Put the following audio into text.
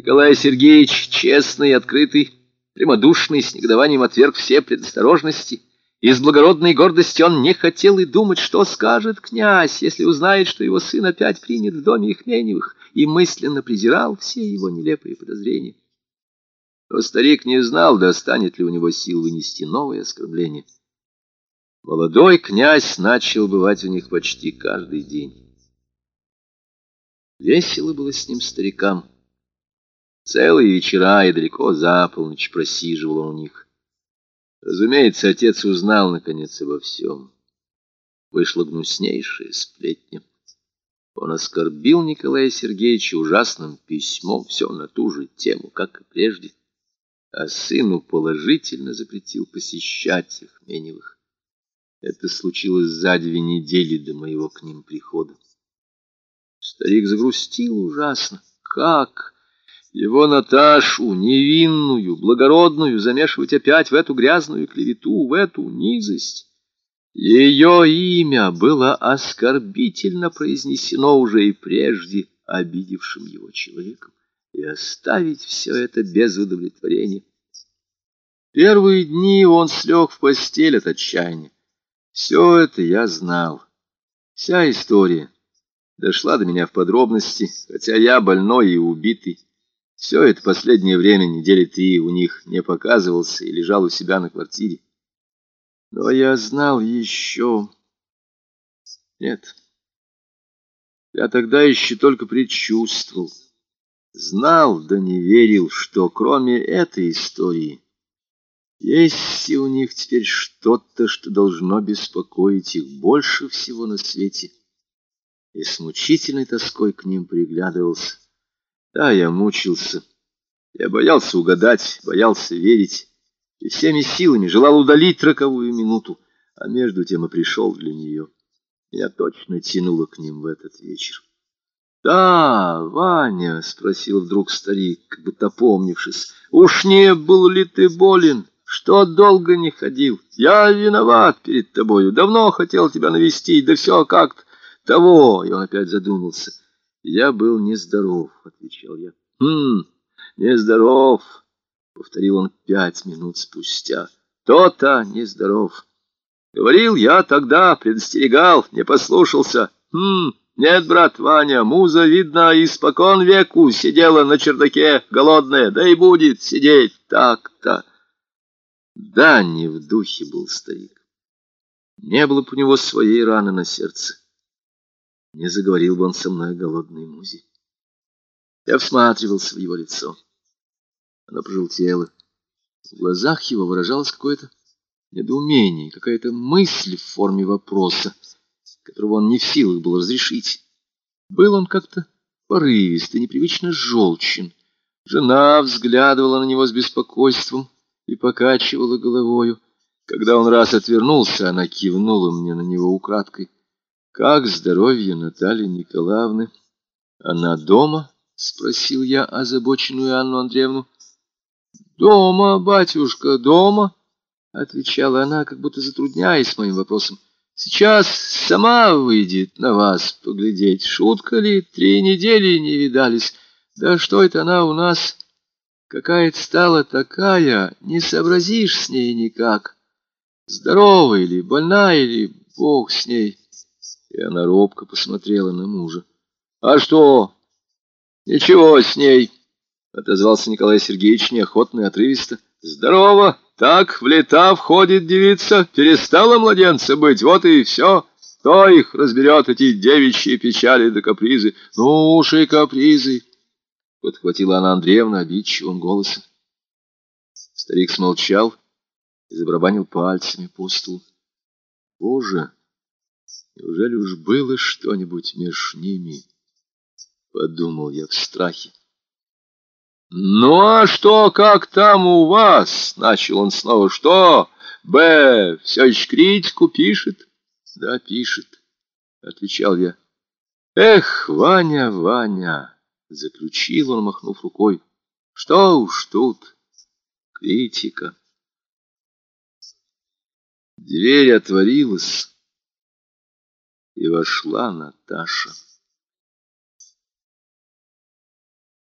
Николай Сергеевич, честный, открытый, прямодушный, с негодованием отверг все предосторожности. Из благородной гордости он не хотел и думать, что скажет князь, если узнает, что его сын опять принят в доме Ихменевых, и мысленно презирал все его нелепые подозрения. Но старик не знал, достанет ли у него сил вынести новое оскорбление. Молодой князь начал бывать у них почти каждый день. Весело было с ним старикам. Целые вечера и далеко за полночь просиживал он у них. Разумеется, отец узнал, наконец, обо всем. Вышла гнуснейшая сплетня. Он оскорбил Николая Сергеевича ужасным письмом, все на ту же тему, как и прежде, а сыну положительно запретил посещать их Меневых. Это случилось за две недели до моего к ним прихода. Старик загрустил ужасно. Как? Его Наташу, невинную, благородную, замешивать опять в эту грязную клевету, в эту низость. Ее имя было оскорбительно произнесено уже и прежде обидевшим его человеком, и оставить все это без удовлетворения. Первые дни он слег в постель от отчаяния. Все это я знал. Вся история дошла до меня в подробности, хотя я больной и убитый. Все это последнее время, недели три, у них не показывался и лежал у себя на квартире. Но я знал еще... Нет. Я тогда еще только предчувствовал. Знал, да не верил, что кроме этой истории есть и у них теперь что-то, что должно беспокоить их больше всего на свете. И с мучительной тоской к ним приглядывался. Да, я мучился. Я боялся угадать, боялся верить, и всеми силами желал удалить роковую минуту, а между тем и пришел для нее. Я точно тянула к ним в этот вечер. — Да, Ваня, — спросил вдруг старик, как будто опомнившись, — уж не был ли ты болен? Что долго не ходил? Я виноват перед тобою, давно хотел тебя навестить, да все как-то того. И он опять задумался. Я был нездоров, — отвечал я. — Хм, нездоров, — повторил он пять минут спустя. — То-то нездоров. Говорил я тогда, предостерегал, не послушался. Хм, нет, брат Ваня, муза, видно, испокон веку сидела на чердаке, голодная, да и будет сидеть так-то. Да, не в духе был старик. Не было бы у него своей раны на сердце не заговорил бы он со мной о голодной музе. Я всматривался в его лицо. Оно пожелтело. В глазах его выражалось какое-то недоумение, какая-то мысль в форме вопроса, которого он не в силах был разрешить. Был он как-то порывист и непривычно желчен. Жена взглядывала на него с беспокойством и покачивала головою. Когда он раз отвернулся, она кивнула мне на него украдкой. Как здоровье Натальи Николаевны? Она дома? Спросил я озабоченную Анну Андреевну. Дома, батюшка, дома, отвечала она, как будто затрудняясь моим вопросом. Сейчас сама выйдет на вас поглядеть. Шутка ли, три недели не видались. Да что это она у нас какая-то стала такая, не сообразишь с ней никак. Здоровая или больная, или бог с ней. И она робко посмотрела на мужа. — А что? — Ничего с ней, — отозвался Николай Сергеевич неохотно и отрывисто. — Здорово! Так в лета входит девица, перестала младенца быть, вот и все. Кто их разберет, эти девичьи печали да капризы? Ну уж и капризы! — подхватила Анна Андреевна обидчивым голосом. Старик смолчал и забарабанил пальцами по столу. — Боже! Неужели уж было что-нибудь между ними? Подумал я в страхе. «Ну а что, как там у вас?» — начал он снова. «Что? Б. все еще критику пишет?» «Да, пишет», — отвечал я. «Эх, Ваня, Ваня!» — заключил он, махнув рукой. «Что уж тут, критика!» Дверь отворилась и вошла Наташа.